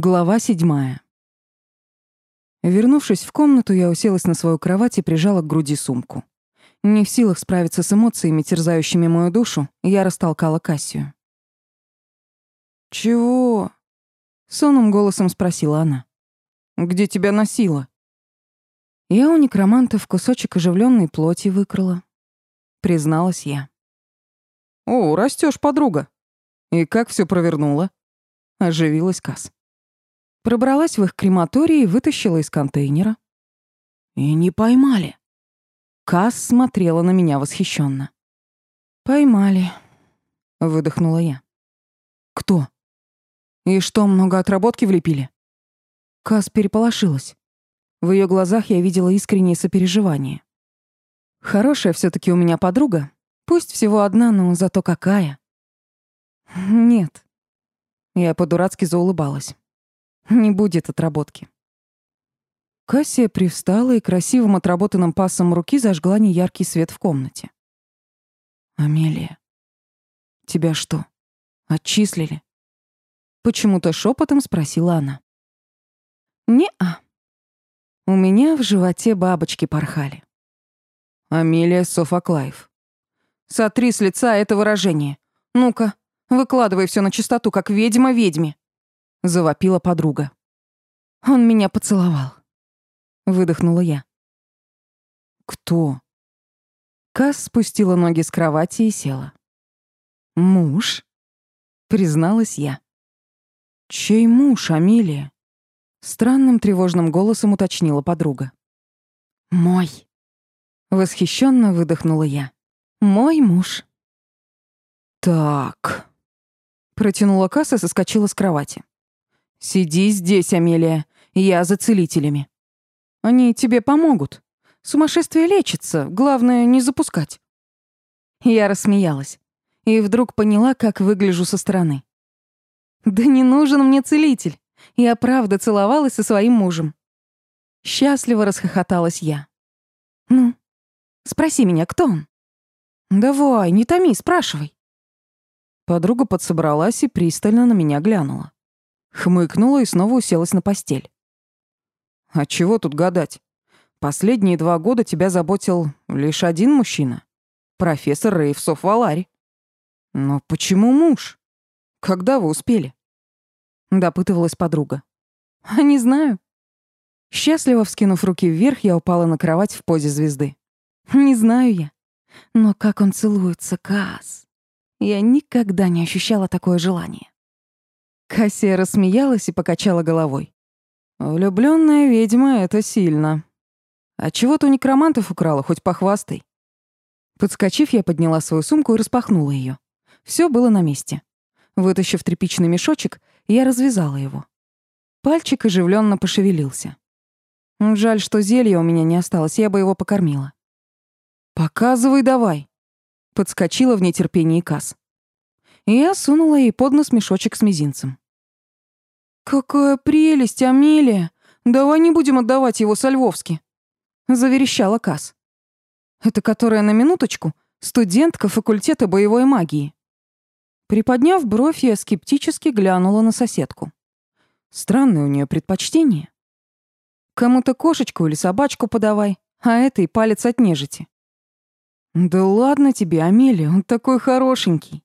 Глава седьмая. Вернувшись в комнату, я уселась на свою кровать и прижала к груди сумку. Не в силах справиться с эмоциями, терзающими мою душу, я растолкала Кассию. «Чего?» — сонным голосом спросила она. «Где тебя носило?» Я у некроманта в кусочек оживленной плоти выкрала. Призналась я. «О, растешь, подруга. И как все провернула?» Оживилась Касс. Пробралась в их крематорий и вытащила из контейнера. И не поймали. Касс смотрела на меня восхищенно. «Поймали», — выдохнула я. «Кто? И что, много отработки влепили?» Касс переполошилась. В ее глазах я видела искреннее сопереживание. Хорошая все таки у меня подруга. Пусть всего одна, но зато какая. Нет. Я по-дурацки заулыбалась. Не будет отработки. Кассия привстала и красивым отработанным пасом руки зажгла неяркий свет в комнате. «Амелия, тебя что, отчислили?» Почему-то шепотом спросила она. «Не-а. У меня в животе бабочки порхали». Амелия Софоклаев. «Сотри с лица это выражение. Ну-ка, выкладывай все на чистоту, как ведьма ведьме» завопила подруга. Он меня поцеловал. Выдохнула я. Кто? Кас спустила ноги с кровати и села. Муж? Призналась я. Чей муж, Амелия? Странным тревожным голосом уточнила подруга. Мой. Восхищенно выдохнула я. Мой муж. Так. Протянула Касса и соскочила с кровати. «Сиди здесь, Амелия. Я за целителями. Они тебе помогут. Сумасшествие лечится, главное не запускать». Я рассмеялась и вдруг поняла, как выгляжу со стороны. «Да не нужен мне целитель. Я правда целовалась со своим мужем». Счастливо расхохоталась я. «Ну, спроси меня, кто он?» «Давай, не томи, спрашивай». Подруга подсобралась и пристально на меня глянула. Хмыкнула и снова уселась на постель. «А чего тут гадать? Последние два года тебя заботил лишь один мужчина. Профессор Рейвсов Валари. Но почему муж? Когда вы успели?» Допытывалась подруга. «А не знаю». Счастливо вскинув руки вверх, я упала на кровать в позе звезды. «Не знаю я. Но как он целуется, Каас. Я никогда не ощущала такое желание. Кассия рассмеялась и покачала головой. Влюбленная ведьма — это сильно. А чего ты у некромантов украла, хоть похвастай. Подскочив, я подняла свою сумку и распахнула ее. Все было на месте. Вытащив тряпичный мешочек, я развязала его. Пальчик оживленно пошевелился. Жаль, что зелья у меня не осталось, я бы его покормила. «Показывай давай!» Подскочила в нетерпении Касс и я сунула ей под нос мешочек с мизинцем. «Какая прелесть, Амелия! Давай не будем отдавать его Сальвовски!» — заверещала Касс. «Это которая на минуточку студентка факультета боевой магии». Приподняв бровь, я скептически глянула на соседку. Странное у нее предпочтение. Кому-то кошечку или собачку подавай, а это и палец от нежити. «Да ладно тебе, Амелия, он такой хорошенький!»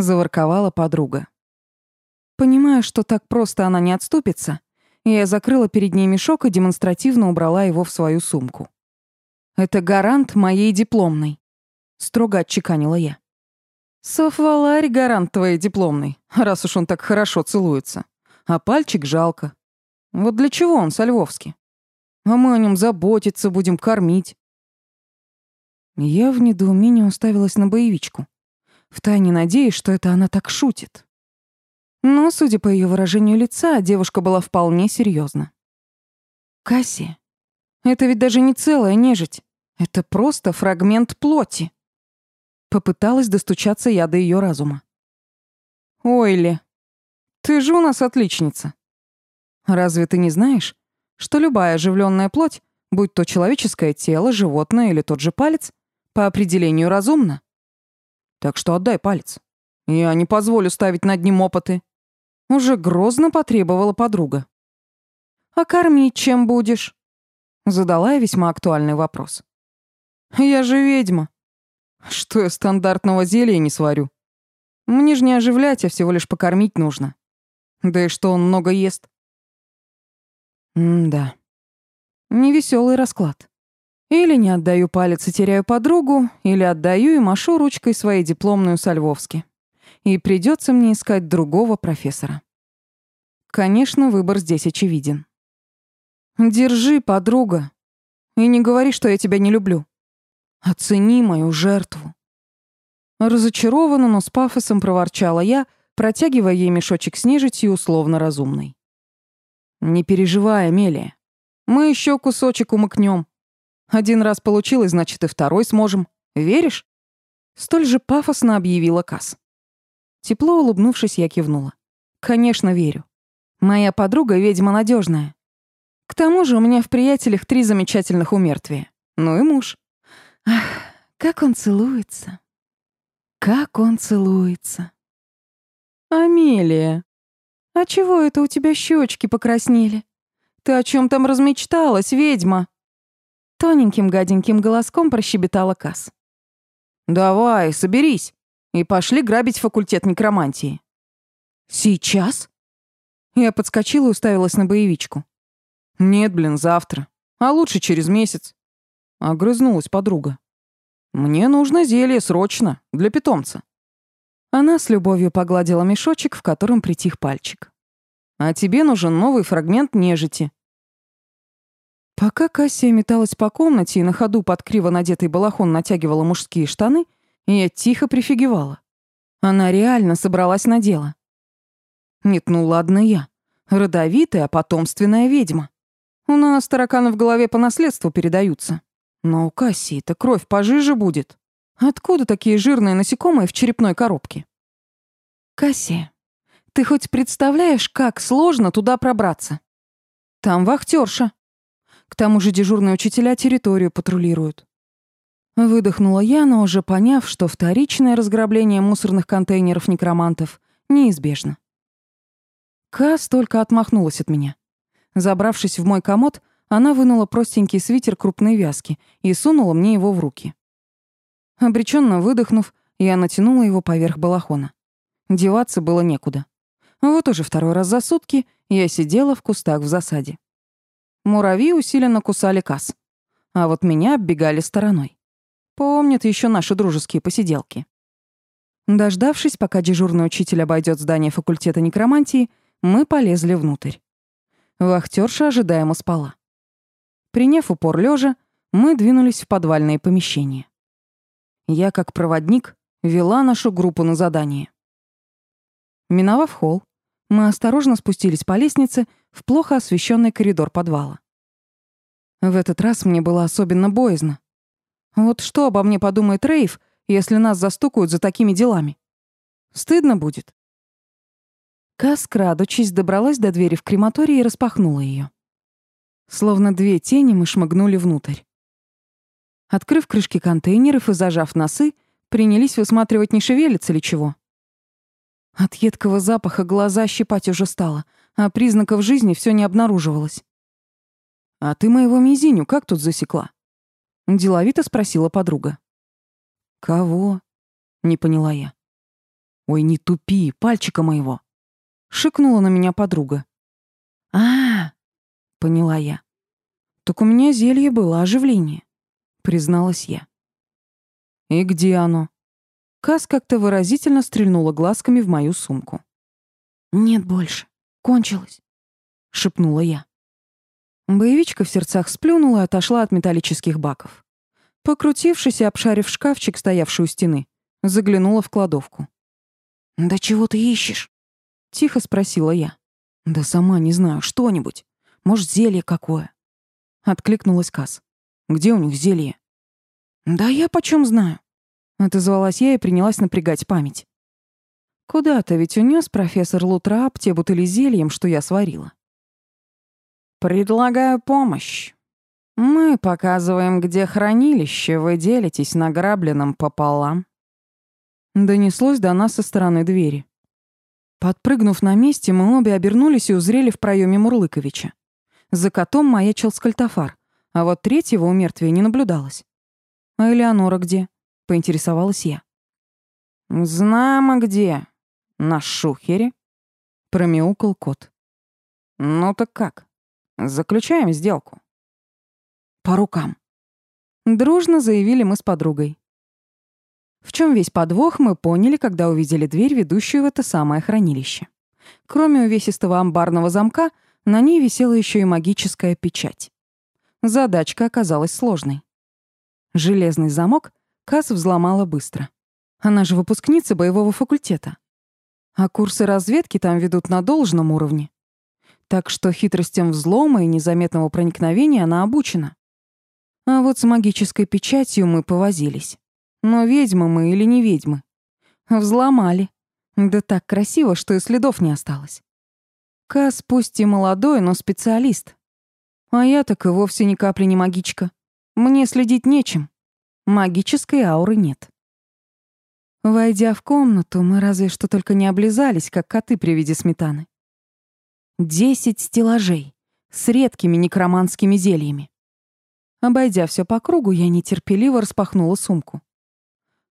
Заворковала подруга. Понимая, что так просто она не отступится, я закрыла перед ней мешок и демонстративно убрала его в свою сумку. «Это гарант моей дипломной», — строго отчеканила я. «Софваларь гарант твоей дипломной, раз уж он так хорошо целуется. А пальчик жалко. Вот для чего он со Львовски? А мы о нем заботиться будем, кормить». Я в недоумении уставилась на боевичку втайне надеясь, что это она так шутит. Но, судя по ее выражению лица, девушка была вполне серьезна. «Касси, это ведь даже не целая нежить. Это просто фрагмент плоти». Попыталась достучаться я до ее разума. «Ойли, ты же у нас отличница. Разве ты не знаешь, что любая оживленная плоть, будь то человеческое тело, животное или тот же палец, по определению разумна? Так что отдай палец. Я не позволю ставить над ним опыты. Уже грозно потребовала подруга. «А кормить чем будешь?» Задала я весьма актуальный вопрос. «Я же ведьма. Что я стандартного зелья не сварю? Мне же не оживлять, а всего лишь покормить нужно. Да и что он много ест?» М-да. Невесёлый расклад. Или не отдаю палец и теряю подругу, или отдаю и машу ручкой своей дипломную со Львовски. И придется мне искать другого профессора. Конечно, выбор здесь очевиден. Держи, подруга. И не говори, что я тебя не люблю. Оцени мою жертву. Разочарованно, но с пафосом проворчала я, протягивая ей мешочек с нежитью условно разумной. Не переживай, Амелия. Мы еще кусочек умыкнем. Один раз получилось, значит, и второй сможем. Веришь?» Столь же пафосно объявила Касс. Тепло улыбнувшись, я кивнула. «Конечно, верю. Моя подруга — ведьма надежная. К тому же у меня в приятелях три замечательных умертвия. Ну и муж. Ах, как он целуется. Как он целуется. Амелия, а чего это у тебя щечки покраснели? Ты о чем там размечталась, ведьма? Тоненьким гаденьким голоском прощебетала Кас. «Давай, соберись, и пошли грабить факультет некромантии». «Сейчас?» Я подскочила и уставилась на боевичку. «Нет, блин, завтра. А лучше через месяц». Огрызнулась подруга. «Мне нужно зелье срочно, для питомца». Она с любовью погладила мешочек, в котором притих пальчик. «А тебе нужен новый фрагмент нежити. Пока Кассия металась по комнате и на ходу под криво надетый балахон натягивала мужские штаны, я тихо прифигевала. Она реально собралась на дело. Нет, ну ладно я. Родовитая, потомственная ведьма. У нас тараканы в голове по наследству передаются. Но у Кассии-то кровь пожиже будет. Откуда такие жирные насекомые в черепной коробке? Кассия, ты хоть представляешь, как сложно туда пробраться? Там вахтерша. К тому же дежурные учителя территорию патрулируют. Выдохнула я, но уже поняв, что вторичное разграбление мусорных контейнеров некромантов неизбежно. Кас только отмахнулась от меня. Забравшись в мой комод, она вынула простенький свитер крупной вязки и сунула мне его в руки. Обреченно выдохнув, я натянула его поверх балахона. Деваться было некуда. Вот уже второй раз за сутки я сидела в кустах в засаде. Муравьи усиленно кусали касс. А вот меня оббегали стороной. Помнят еще наши дружеские посиделки. Дождавшись, пока дежурный учитель обойдет здание факультета некромантии, мы полезли внутрь. Вахтерша ожидаемо спала. Приняв упор лежа, мы двинулись в подвальные помещения. Я, как проводник, вела нашу группу на задание. Миновав холл, мы осторожно спустились по лестнице в плохо освещенный коридор подвала. В этот раз мне было особенно боязно. Вот что обо мне подумает Рейв, если нас застукают за такими делами? Стыдно будет. Кас, крадучись, добралась до двери в крематорий и распахнула ее. Словно две тени мы шмыгнули внутрь. Открыв крышки контейнеров и зажав носы, принялись высматривать, не шевелится ли чего. От едкого запаха глаза щипать уже стало, а признаков жизни все не обнаруживалось. «А ты моего мизиню как тут засекла?» Деловито спросила подруга. «Кого?» — не поняла я. «Ой, не тупи, пальчика моего!» — шикнула на меня подруга. а, -а, поняла я. «Так у меня зелье было, оживление», — призналась я. «И где оно?» Кас как-то выразительно стрельнула глазками в мою сумку. «Нет больше. Кончилось», — шепнула я. Боевичка в сердцах сплюнула и отошла от металлических баков. Покрутившись и обшарив шкафчик, стоявший у стены, заглянула в кладовку. «Да чего ты ищешь?» — тихо спросила я. «Да сама не знаю, что-нибудь. Может, зелье какое?» Откликнулась Кас. «Где у них зелье?» «Да я почем знаю?» Отозвалась я и принялась напрягать память. Куда-то ведь унес профессор Лутрап те бутыли зельем, что я сварила. «Предлагаю помощь. Мы показываем, где хранилище, вы делитесь награбленным пополам». Донеслось до нас со стороны двери. Подпрыгнув на месте, мы обе обернулись и узрели в проеме Мурлыковича. За котом маячил скальтофар, а вот третьего у мертвия не наблюдалось. «А Элеонора где?» — поинтересовалась я. «Знамо где. На шухере», — промяукал кот. «Ну так как? Заключаем сделку». «По рукам». Дружно заявили мы с подругой. В чем весь подвох, мы поняли, когда увидели дверь, ведущую в это самое хранилище. Кроме увесистого амбарного замка, на ней висела еще и магическая печать. Задачка оказалась сложной. Железный замок Касс взломала быстро. Она же выпускница боевого факультета. А курсы разведки там ведут на должном уровне. Так что хитростям взлома и незаметного проникновения она обучена. А вот с магической печатью мы повозились. Но ведьмы мы или не ведьмы? Взломали. Да так красиво, что и следов не осталось. Кас пусть и молодой, но специалист. А я так и вовсе ни капли не магичка. Мне следить нечем. Магической ауры нет. Войдя в комнату, мы разве что только не облизались, как коты при виде сметаны. Десять стеллажей с редкими некроманскими зельями. Обойдя все по кругу, я нетерпеливо распахнула сумку.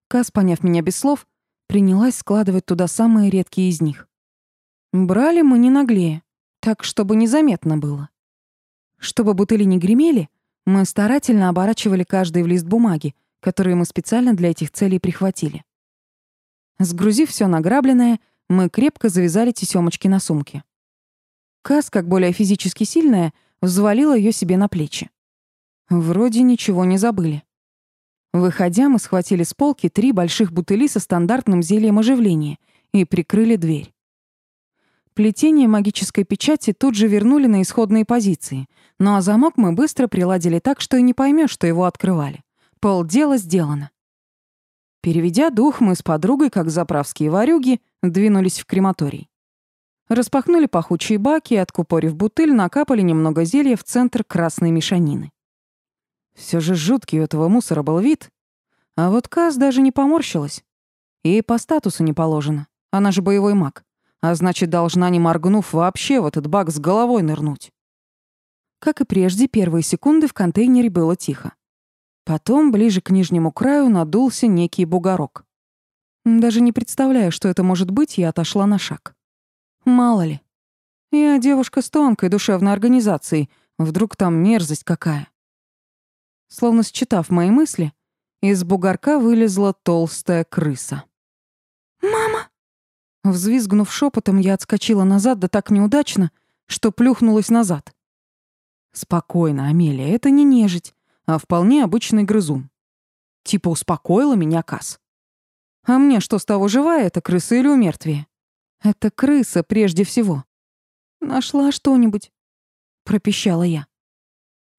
Кас, поняв меня без слов, принялась складывать туда самые редкие из них. Брали мы не наглее, так, чтобы незаметно было. Чтобы бутыли не гремели, мы старательно оборачивали каждый в лист бумаги, который мы специально для этих целей прихватили. Сгрузив все награбленное, мы крепко завязали тесёмочки на сумке. Кас, как более физически сильная, взвалила ее себе на плечи. Вроде ничего не забыли. Выходя, мы схватили с полки три больших бутыли со стандартным зельем оживления и прикрыли дверь. Плетение магической печати тут же вернули на исходные позиции, ну а замок мы быстро приладили так, что и не поймешь, что его открывали. Полдела сделано. Переведя дух, мы с подругой, как заправские варюги, двинулись в крематорий. Распахнули пахучие баки и, откупорив бутыль, накапали немного зелья в центр красной мешанины. Все же жуткий у этого мусора был вид. А вот Каз даже не поморщилась. Ей по статусу не положено. Она же боевой маг. А значит, должна, не моргнув, вообще в этот бак с головой нырнуть. Как и прежде, первые секунды в контейнере было тихо. Потом, ближе к нижнему краю, надулся некий бугорок. Даже не представляя, что это может быть, я отошла на шаг. Мало ли. Я девушка с тонкой душевной организацией. Вдруг там мерзость какая. Словно считав мои мысли, из бугорка вылезла толстая крыса. «Мама!» Взвизгнув шепотом, я отскочила назад, да так неудачно, что плюхнулась назад. «Спокойно, Амелия, это не нежить, а вполне обычный грызун. Типа успокоила меня Кас. А мне что с того, живая эта крыса или умертвие? Это крыса прежде всего. Нашла что-нибудь?» Пропищала я.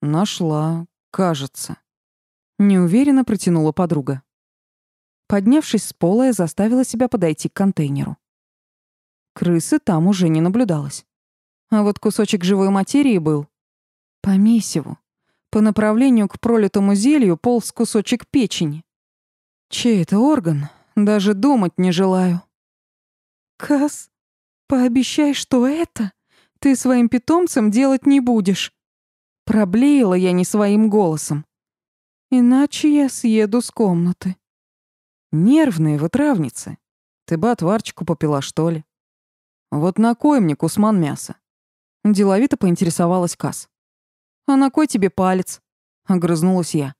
«Нашла, Кажется. Неуверенно протянула подруга. Поднявшись с пола, я заставила себя подойти к контейнеру. Крысы там уже не наблюдалось. А вот кусочек живой материи был. По месиву. По направлению к пролитому зелью полз кусочек печени. Чей это орган? Даже думать не желаю. Кас, пообещай, что это ты своим питомцем делать не будешь. Проблеяла я не своим голосом. Иначе я съеду с комнаты. Нервные вы травницы. Ты бы отварчику попила, что ли? Вот на кой мне кусман мяса? Деловито поинтересовалась Кас. А на кой тебе палец? Огрызнулась я.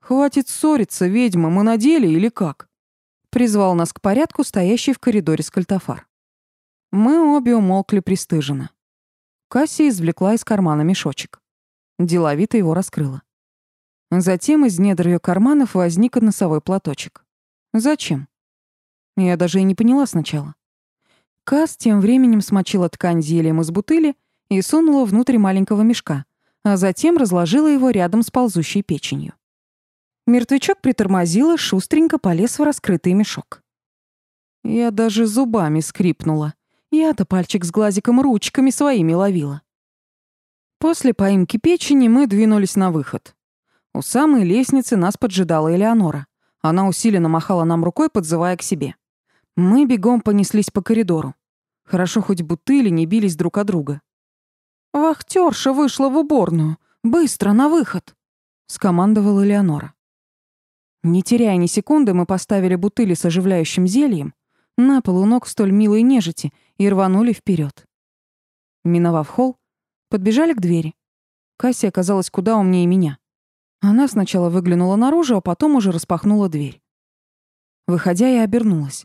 Хватит ссориться, ведьма, мы на деле или как? Призвал нас к порядку стоящий в коридоре скальтофар. Мы обе умолкли пристыженно. Касси извлекла из кармана мешочек. Деловито его раскрыла. Затем из недр ее карманов возник носовой платочек. Зачем? Я даже и не поняла сначала. Кас тем временем смочила ткань зельем из бутыли и сунула внутрь маленького мешка, а затем разложила его рядом с ползущей печенью. Мертвячок притормозила, шустренько полез в раскрытый мешок. Я даже зубами скрипнула. Я-то пальчик с глазиком ручками своими ловила. После поимки печени мы двинулись на выход. У самой лестницы нас поджидала Элеонора. Она усиленно махала нам рукой, подзывая к себе. Мы бегом понеслись по коридору. Хорошо, хоть бутыли не бились друг о друга. «Вахтерша вышла в уборную. Быстро, на выход!» — скомандовала Леонора. Не теряя ни секунды, мы поставили бутыли с оживляющим зельем на пол у ног столь милой нежити и рванули вперед. Миновав холл, подбежали к двери. Касси оказалась куда умнее меня. Она сначала выглянула наружу, а потом уже распахнула дверь. Выходя, я обернулась.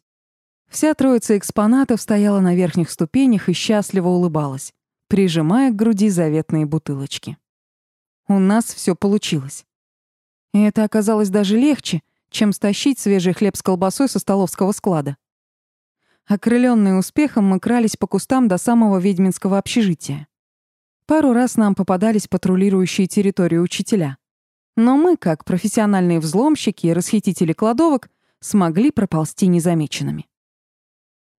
Вся троица экспонатов стояла на верхних ступенях и счастливо улыбалась, прижимая к груди заветные бутылочки. У нас все получилось. И это оказалось даже легче, чем стащить свежий хлеб с колбасой со столовского склада. Окрылённые успехом, мы крались по кустам до самого ведьминского общежития. Пару раз нам попадались патрулирующие территорию учителя. Но мы, как профессиональные взломщики и расхитители кладовок, смогли проползти незамеченными.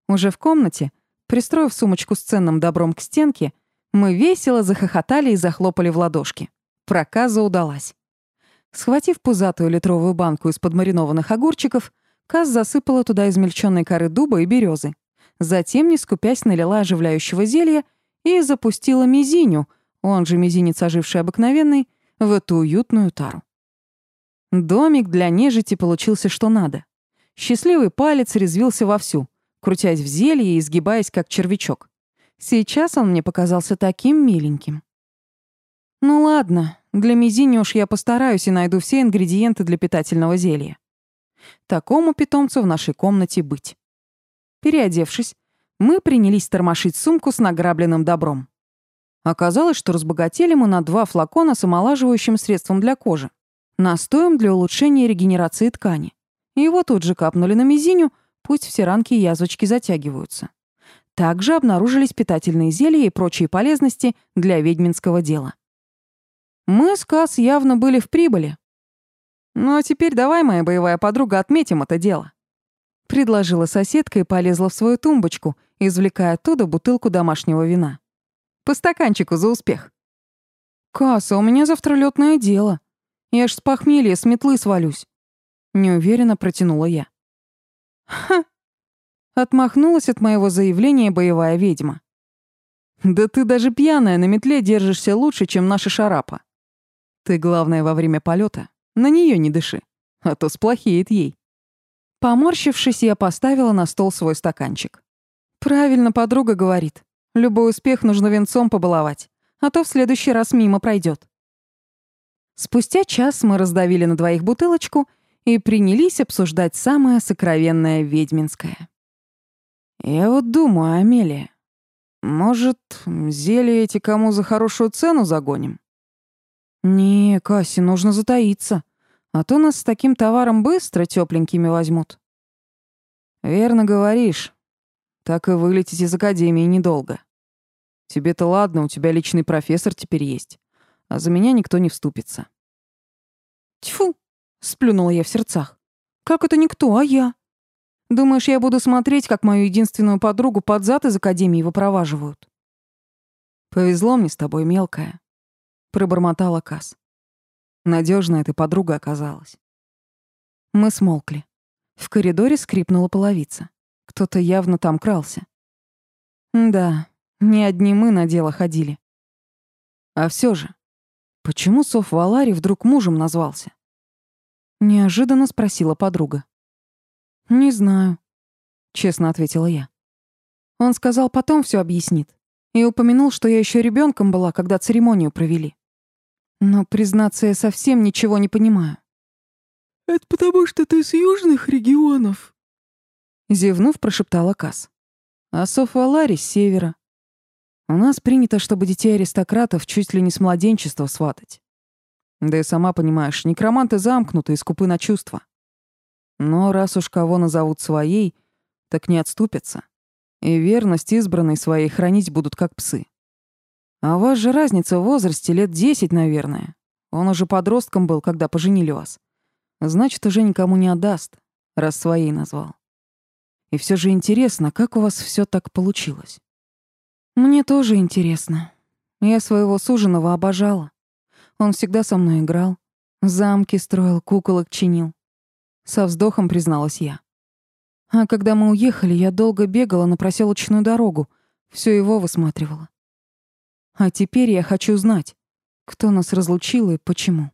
Уже в комнате, пристроив сумочку с ценным добром к стенке, мы весело захохотали и захлопали в ладошки. Проказа удалась. Схватив пузатую литровую банку из-под маринованных огурчиков, Каз засыпала туда измельченной коры дуба и березы. Затем, не скупясь, налила оживляющего зелья и запустила мизиню, он же мизинец оживший обыкновенный, в эту уютную тару. Домик для нежити получился что надо. Счастливый палец резвился вовсю, крутясь в зелье и изгибаясь, как червячок. Сейчас он мне показался таким миленьким. Ну ладно, для мизини уж я постараюсь и найду все ингредиенты для питательного зелья. Такому питомцу в нашей комнате быть. Переодевшись, мы принялись тормошить сумку с награбленным добром. Оказалось, что разбогатели мы на два флакона с омолаживающим средством для кожи, настоем для улучшения регенерации ткани. Его тут же капнули на мизиню, пусть все ранки и язвочки затягиваются. Также обнаружились питательные зелья и прочие полезности для ведьминского дела. Мы с Кас явно были в прибыли, «Ну а теперь давай, моя боевая подруга, отметим это дело», — предложила соседка и полезла в свою тумбочку, извлекая оттуда бутылку домашнего вина. «По стаканчику за успех». «Касса, у меня завтра лётное дело. Я ж с похмелья с метлы свалюсь», — неуверенно протянула я. Отмахнулась от моего заявления боевая ведьма. «Да ты даже пьяная на метле держишься лучше, чем наша шарапа. Ты, главное, во время полета на нее не дыши, а то сплохеет ей. Поморщившись, я поставила на стол свой стаканчик. Правильно подруга говорит. Любой успех нужно венцом побаловать, а то в следующий раз мимо пройдет. Спустя час мы раздавили на двоих бутылочку и принялись обсуждать самое сокровенное ведьминское. Я вот думаю, Амелия, может, зелье эти кому за хорошую цену загоним? «Не, Касси, нужно затаиться, а то нас с таким товаром быстро тепленькими возьмут». «Верно говоришь. Так и вылететь из академии недолго. Тебе-то ладно, у тебя личный профессор теперь есть, а за меня никто не вступится». «Тьфу!» — сплюнула я в сердцах. «Как это никто, а я? Думаешь, я буду смотреть, как мою единственную подругу под зад из академии выпроваживают?» «Повезло мне с тобой, мелкая пробормотала Кас. Надежная ты подруга оказалась. Мы смолкли. В коридоре скрипнула половица. Кто-то явно там крался. Да, не одни мы на дело ходили. А все же, почему Соф Валари вдруг мужем назвался? Неожиданно спросила подруга. Не знаю, честно ответила я. Он сказал, потом все объяснит. И упомянул, что я еще ребенком была, когда церемонию провели. Но, признаться, я совсем ничего не понимаю. «Это потому, что ты с южных регионов?» Зевнув, прошептала Кас. «А Софа с севера. У нас принято, чтобы детей аристократов чуть ли не с младенчества сватать. Да и сама понимаешь, некроманты замкнуты и скупы на чувства. Но раз уж кого назовут своей, так не отступятся. И верность избранной своей хранить будут как псы. А у вас же разница в возрасте лет десять, наверное. Он уже подростком был, когда поженили вас. Значит, уже никому не отдаст, раз своей назвал. И все же интересно, как у вас все так получилось? Мне тоже интересно. Я своего суженого обожала. Он всегда со мной играл. Замки строил, куколок чинил. Со вздохом призналась я. А когда мы уехали, я долго бегала на проселочную дорогу, Все его высматривала. А теперь я хочу знать, кто нас разлучил и почему.